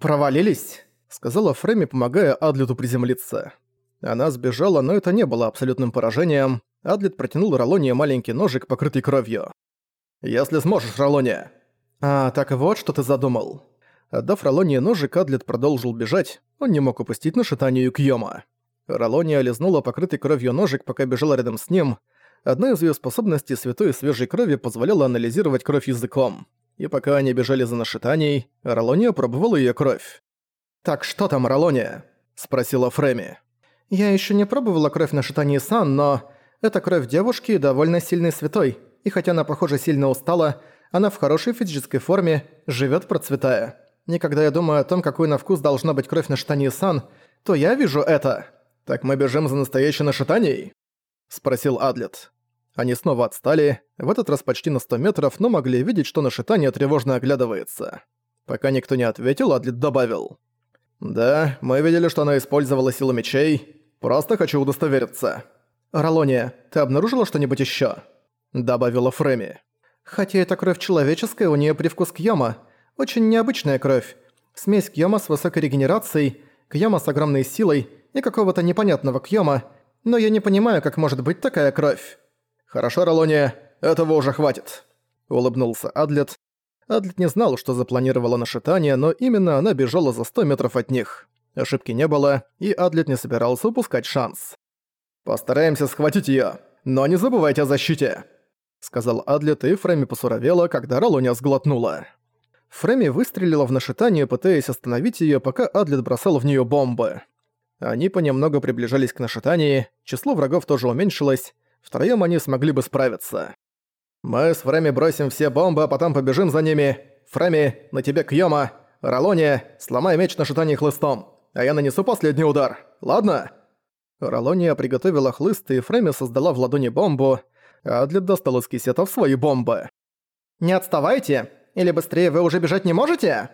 «Провалились?» — сказала Фрейми, помогая Адлету приземлиться. Она сбежала, но это не было абсолютным поражением. Адлет протянул Ролоне маленький ножик, покрытый кровью. «Если сможешь, Ролония!» «А, так вот, что ты задумал». Отдав Ролоне ножик, Адлет продолжил бежать. Он не мог упустить нашитанию Кьёма. Ролония лизнула покрытый кровью ножик, пока бежала рядом с ним. Одна из её способностей святой свежей крови позволяла анализировать кровь языком. И пока они бежали за нашитанией, Ролония пробовала её кровь. «Так что там, Ролония?» – спросила Фреми. «Я ещё не пробовала кровь нашитании Сан, но это кровь девушки довольно сильной святой, и хотя она, похоже, сильно устала, она в хорошей физической форме, живёт процветая. И когда я думаю о том, какой на вкус должна быть кровь нашитании Сан, то я вижу это». «Так мы бежим за настоящей нашитанией?» – спросил Адлет. Они снова отстали, в этот раз почти на 100 метров, но могли видеть, что нашитание тревожно оглядывается. Пока никто не ответил, Адлет добавил. «Да, мы видели, что она использовала силу мечей. Просто хочу удостовериться». «Ролония, ты обнаружила что-нибудь ещё?» Добавила Фреми. «Хотя это кровь человеческая, у неё привкус кьёма. Очень необычная кровь. Смесь кьёма с высокой регенерацией, кьёма с огромной силой и какого-то непонятного кьёма, но я не понимаю, как может быть такая кровь». «Хорошо, Ролония, этого уже хватит», — улыбнулся Адлет. Адлет не знал, что запланировала нашитание, но именно она бежала за 100 метров от них. Ошибки не было, и Адлет не собирался упускать шанс. «Постараемся схватить её, но не забывайте о защите», — сказал Адлет, и Фрейми посуровела, когда Ролония сглотнула. Фрейми выстрелила в нашитание, пытаясь остановить её, пока Адлет бросал в неё бомбы. Они понемногу приближались к нашитании, число врагов тоже уменьшилось, втроём они смогли бы справиться. «Мы с Фреми бросим все бомбы, а потом побежим за ними. Фреми, на тебе Кьёма. Ролония, сломай меч на шитании хлыстом, а я нанесу последний удар. Ладно?» Ролония приготовила хлыст, и Фреми создала в ладони бомбу, а Адлет достал из кисетов свои бомбы. «Не отставайте! Или быстрее вы уже бежать не можете?»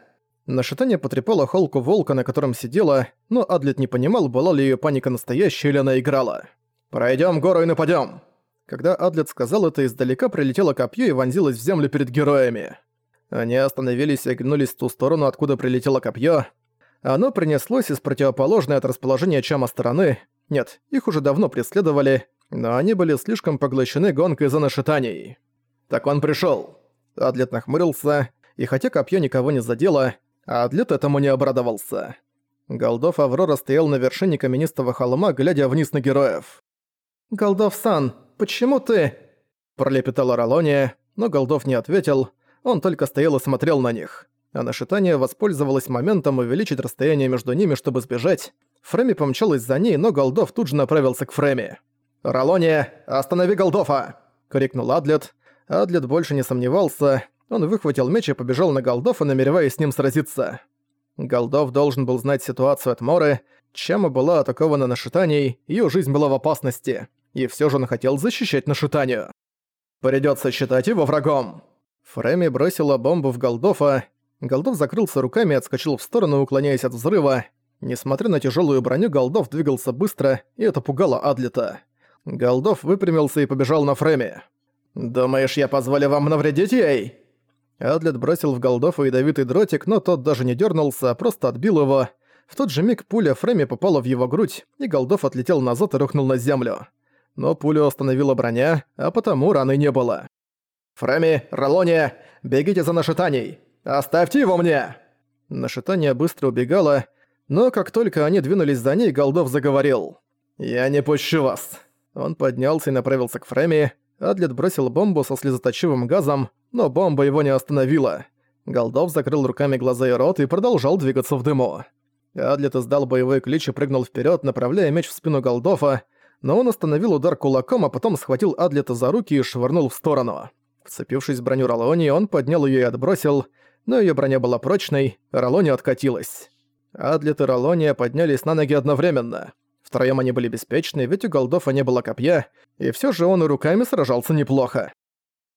Нашитание потрепало холку волка, на котором сидела, но Адлет не понимал, была ли её паника настоящая или она играла. «Пройдём гору и нападём!» Когда Адлет сказал это, издалека прилетело копье и вонзилось в землю перед героями. Они остановились и оглянулись в ту сторону, откуда прилетело копье. Оно принеслось из противоположной от расположения Чама стороны. Нет, их уже давно преследовали, но они были слишком поглощены гонкой за нашитанией. «Так он пришёл!» Адлет нахмурился, и хотя копье никого не задело, Адлет этому не обрадовался. Голдов Аврора стоял на вершине каменистого холма, глядя вниз на героев. «Голдов-сан, почему ты...» Пролепетала Ролония, но Голдов не ответил, он только стоял и смотрел на них. А нашитание воспользовалось моментом увеличить расстояние между ними, чтобы сбежать. Фреми помчалась за ней, но Голдов тут же направился к Фреми. «Ролония, останови Голдофа!» — крикнул Адлет. Адлет больше не сомневался, он выхватил меч и побежал на Голдофа, намереваясь с ним сразиться. Голдов должен был знать ситуацию от Моры, Чама была атакована нашитанией, её жизнь была в опасности, и всё же он хотел защищать нашитанию. «Придётся считать его врагом!» Фреми бросила бомбу в Голдофа. Голдов закрылся руками и отскочил в сторону, уклоняясь от взрыва. Несмотря на тяжёлую броню, Голдов двигался быстро, и это пугало Адлета. Голдов выпрямился и побежал на Фреми. «Думаешь, я позволю вам навредить ей?» Адлет бросил в Голдофа ядовитый дротик, но тот даже не дернулся, а просто отбил его. В тот же миг пуля Фреми попала в его грудь, и Голдов отлетел назад и рухнул на землю. Но пулю остановила броня, а потому раны не было. «Фреми, Ролония, бегите за нашитанией! Оставьте его мне!» Нашитание быстро убегало, но как только они двинулись за ней, Голдов заговорил. «Я не пущу вас!» Он поднялся и направился к Фреми, Адлет бросил бомбу со слезоточивым газом, но бомба его не остановила. Голдов закрыл руками глаза и рот и продолжал двигаться в дыму. Адлет издал боевой клич и прыгнул вперед, направляя меч в спину Голдофа, но он остановил удар кулаком, а потом схватил Адлета за руки и швырнул в сторону. Вцепившись в броню Ролони, он поднял ее и отбросил, но ее броня была прочной, Ролони откатилась. Адлет и Ролония поднялись на ноги одновременно. Втроём они были беспечны, ведь у Голдофа не было копья, и всё же он и руками сражался неплохо.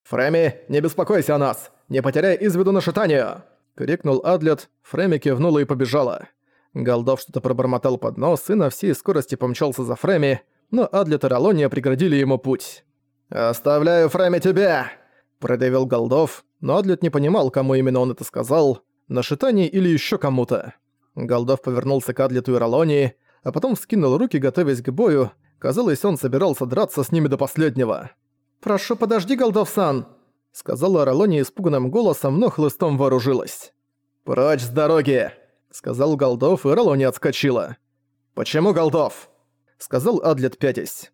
«Фреми, не беспокойся о нас! Не потеряй из виду нашитание!» — крикнул Адлет, Фреми кивнула и побежала. Голдов что-то пробормотал под нос и на всей скорости помчался за Фреми, но Адлет и Ролония преградили ему путь. «Оставляю Фреми тебе!» — продавил Голдов, но Адлет не понимал, кому именно он это сказал. на Шитане или еще кому-то. Голдов повернулся к Адлету и Ролонии, а потом вскинул руки, готовясь к бою. Казалось, он собирался драться с ними до последнего. «Прошу, подожди, Голдов-сан!» Сказала Ролония испуганным голосом, но хлыстом вооружилась. «Прочь с дороги!» Сказал Голдов, и Ролония отскочила. «Почему Голдов?» Сказал Адлет пятясь.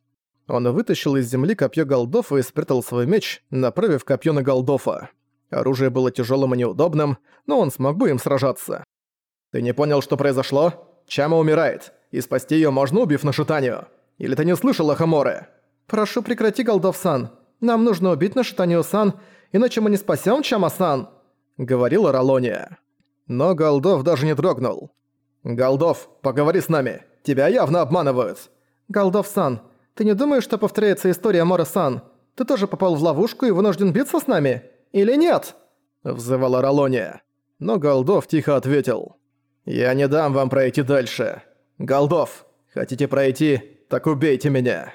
Он вытащил из земли копье Голдофа и спрятал свой меч, направив копье на Голдофа. Оружие было тяжелым и неудобным, но он смог бы им сражаться. «Ты не понял, что произошло? Чама умирает, и спасти ее можно, убив Нашитанию. Или ты не слышал о Хаморе?» «Прошу, прекрати, Голдов-сан. Нам нужно убить Нашитанию-сан, иначе мы не спасем Чама-сан», — говорила Ролония. Но Голдов даже не дрогнул. «Голдов, поговори с нами. Тебя явно обманывают». «Голдов-сан, ты не думаешь, что повторяется история Мора-сан? Ты тоже попал в ловушку и вынужден биться с нами? Или нет?» Взывала Ролония. Но Голдов тихо ответил. «Я не дам вам пройти дальше. Голдов, хотите пройти, так убейте меня».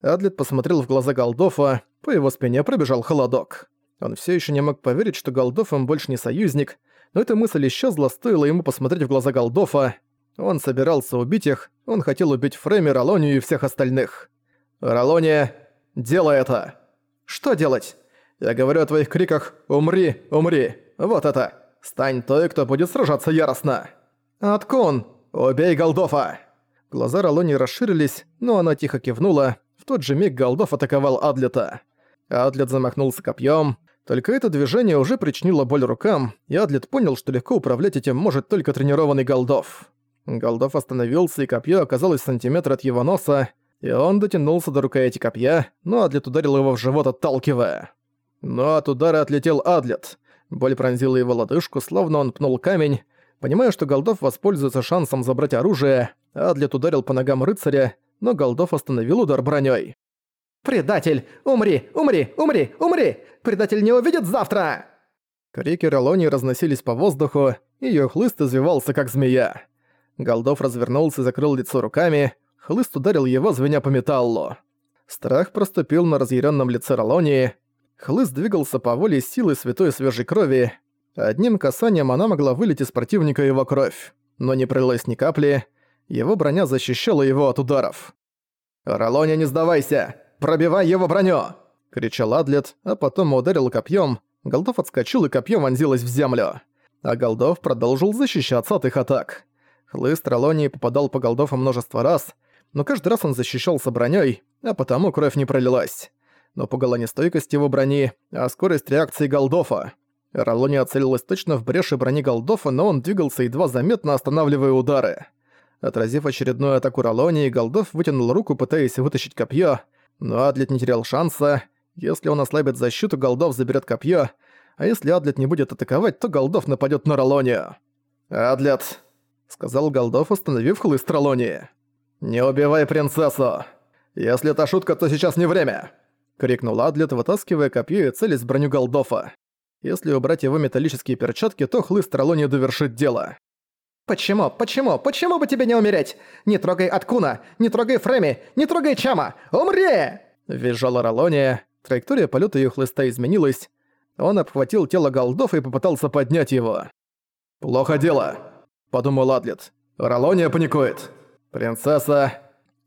Адлет посмотрел в глаза Голдофа, по его спине пробежал холодок. Он все еще не мог поверить, что Голдов им больше не союзник, но эта мысль исчезла, стоило ему посмотреть в глаза Голдофа. Он собирался убить их, он хотел убить Фрейми, Ролонию и всех остальных. «Ролония, делай это!» «Что делать?» «Я говорю о твоих криках «Умри! Умри!» Вот это! Стань той, кто будет сражаться яростно!» «Откон! Убей Голдофа!» Глаза Ролонии расширились, но она тихо кивнула. В тот же миг Голдов атаковал Адлета. Адлет замахнулся копьем. Только это движение уже причинило боль рукам, и Адлет понял, что легко управлять этим может только тренированный Голдов. Голдов остановился, и копье оказалось сантиметр от его носа, и он дотянулся до рукояти копья, но Адлет ударил его в живот, отталкивая. Но от удара отлетел Адлет. Боль пронзила его лодыжку, словно он пнул камень. Понимая, что Голдов воспользуется шансом забрать оружие, Адлет ударил по ногам рыцаря, но Голдов остановил удар бронёй. «Предатель! Умри! Умри! Умри! Умри! Предатель не увидит завтра!» Крики Ролони разносились по воздуху, и её хлыст извивался, как змея. Голдов развернулся и закрыл лицо руками, хлыст ударил его, звеня по металлу. Страх проступил на разъяренном лице Ролонии. Хлыст двигался по воле силы святой свежей крови. Одним касанием она могла вылить из противника его кровь, но не пролилась ни капли. Его броня защищала его от ударов. «Ролония, не сдавайся! Пробивай его броню!» — кричал Адлет, а потом ударил копьем. Голдов отскочил, и копье вонзилось в землю. А Голдов продолжил защищаться от их атак. Хлыст Ролонии попадал по Голдову множество раз, но каждый раз он защищался броней, а потому кровь не пролилась. Но пугала не стойкость его брони, а скорость реакции Голдофа. Ролония целилась точно в бреши брони Голдофа, но он двигался едва заметно, останавливая удары. Отразив очередную атаку Ролонии, Голдов вытянул руку, пытаясь вытащить копье, но Адлет не терял шанса. Если он ослабит защиту, Голдов заберет копье, а если Адлет не будет атаковать, то Голдов нападет на Ролонию. «Адлет», — сказал Голдов, остановив хлыст Ролонии. «Не убивай принцессу! Если это шутка, то сейчас не время!» — крикнул Адлет, вытаскивая копье и целясь в броню Голдофа. Если убрать его металлические перчатки, то хлыст Ролонии довершит дело. «Почему? Почему? Почему бы тебе не умереть? Не трогай Аткуна! Не трогай Фреми! Не трогай Чама! Умри!» Визжала Ролония. Траектория полета её хлыста изменилась. Он обхватил тело Голдов и попытался поднять его. «Плохо дело», — подумал Адлет. «Ролония паникует. Принцесса...»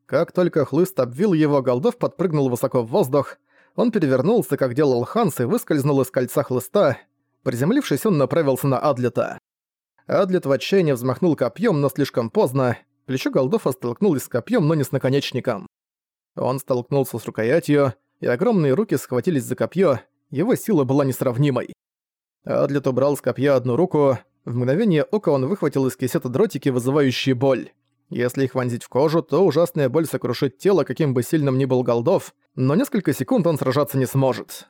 Как только хлыст обвил его, Голдов подпрыгнул высоко в воздух. Он перевернулся, как делал Ханс, и выскользнул из кольца хлыста. Приземлившись, он направился на Адлета. Адлет в отчаянии взмахнул копьем, но слишком поздно. Плечо Голдофа столкнулось с копьем, но не с наконечником. Он столкнулся с рукоятью, и огромные руки схватились за копье. Его сила была несравнимой. Адлет убрал с копья одну руку. В мгновение ока он выхватил из кисета дротики, вызывающие боль. Если их вонзить в кожу, то ужасная боль сокрушит тело, каким бы сильным ни был Голдов, но несколько секунд он сражаться не сможет.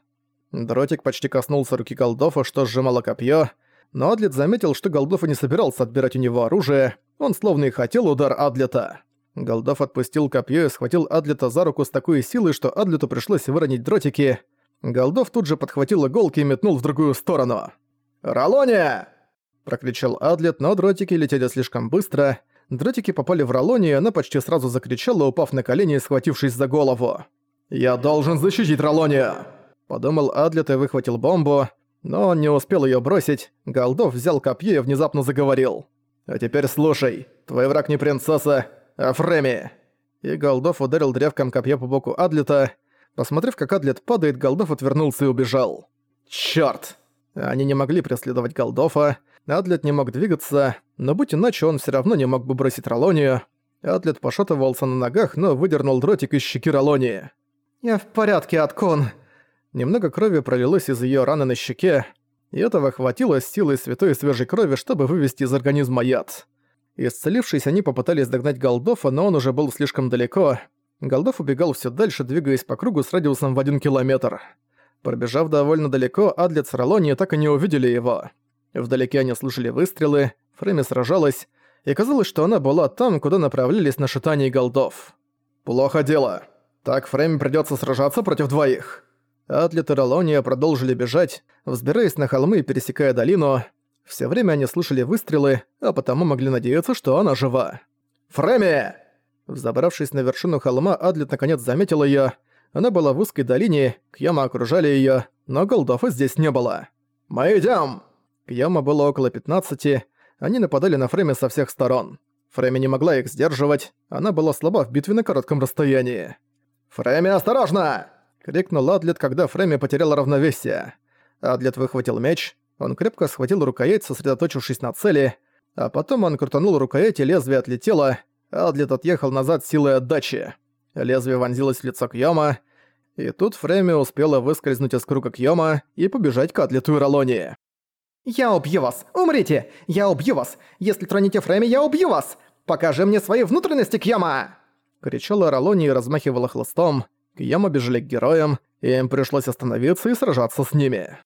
Дротик почти коснулся руки Голдофа, что сжимало копье, но Адлет заметил, что Голдов и не собирался отбирать у него оружие, он словно и хотел удар Адлета. Голдов отпустил копье и схватил Адлета за руку с такой силой, что Адлету пришлось выронить дротики. Голдов тут же подхватил иголки и метнул в другую сторону. «Ролония!» – прокричал Адлет, но дротики летели слишком быстро. Дротики попали в Ролонию, и она почти сразу закричала, упав на колени и схватившись за голову. «Я должен защитить Ролонию!» – подумал Адлет и выхватил бомбу. Но он не успел её бросить, Голдов взял копье и внезапно заговорил. «А теперь слушай, твой враг не принцесса, а Фреми!» И Голдов ударил древком копья по боку Адлета. Посмотрев, как Адлет падает, Голдов отвернулся и убежал. «Чёрт!» Они не могли преследовать Голдофа, Адлет не мог двигаться, но будь иначе он всё равно не мог бы бросить Ролонию. Атлет пошатывался на ногах, но выдернул дротик из щеки Ролонии. «Я в порядке, Аткон!» Немного крови пролилось из её раны на щеке, и этого хватило с силой святой свежей крови, чтобы вывести из организма яд. Исцелившись, они попытались догнать Голдофа, но он уже был слишком далеко. Голдов убегал всё дальше, двигаясь по кругу с радиусом в один километр. Пробежав довольно далеко, Адлет с Ролонией так и не увидели его. Вдалеке они слышали выстрелы, Фрейми сражалась, и казалось, что она была там, куда направлялись на шитание голдов. «Плохо дело. Так Фрейми придётся сражаться против двоих». Атлет и Ролония продолжили бежать, взбираясь на холмы и пересекая долину. Все время они слышали выстрелы, а потому могли надеяться, что она жива. «Фрейми!» Взобравшись на вершину холма, Адлет наконец заметил её. Она была в узкой долине, Кьяма окружали её, но голдов здесь не было. «Мы идём!» Кьяма было около 15, они нападали на Фрейми со всех сторон. Фрейми не могла их сдерживать, она была слаба в битве на коротком расстоянии. «Фрейми, осторожно!» — крикнул Адлет, когда Фрейми потеряла равновесие. Адлет выхватил меч, он крепко схватил рукоять, сосредоточившись на цели, а потом он крутанул рукоять и лезвие отлетело, Адлет отъехал назад силой отдачи. Лезвие вонзилось в лицо Кьёма, и тут Фрейми успела выскользнуть из круга Кьёма и побежать к Адлету и Ролонии. «Я убью вас! Умрите! Я убью вас! Если тронете Фрейми, я убью вас! Покажи мне свои внутренности, Кьяма!» Кричала Ролони и размахивала хлыстом. Кьяма бежали к героям, и им пришлось остановиться и сражаться с ними.